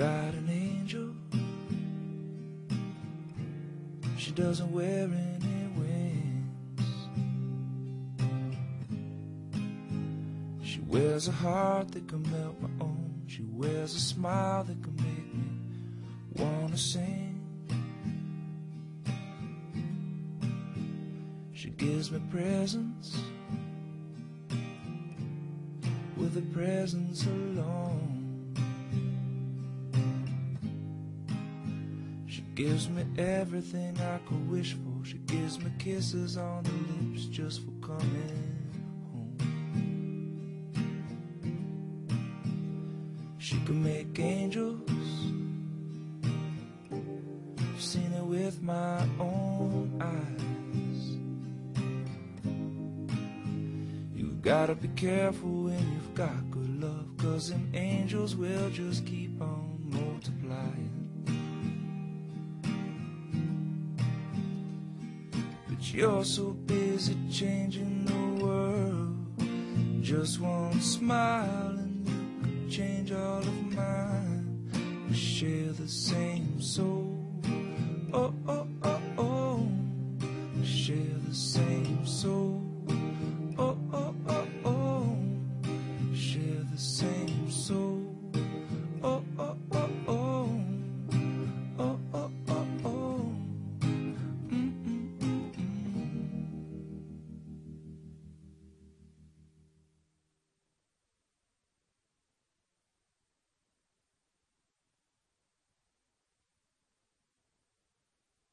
got an angel. She doesn't wear any wings. She wears a heart that can melt my own. She wears a smile that can make me wanna sing. She gives me presents with a presence alone. Gives me everything I could wish for. She gives me kisses on the lips just for coming home. She can make angels. I've seen it with my own eyes. You've gotta be careful when you've got good love, cause them angels will just keep on multiplying. You're so busy changing the world. Just one smile and you could change all of mine. We share the same soul. Oh, oh, oh, oh. We share the same soul. Oh, oh, oh, oh. We share the same soul.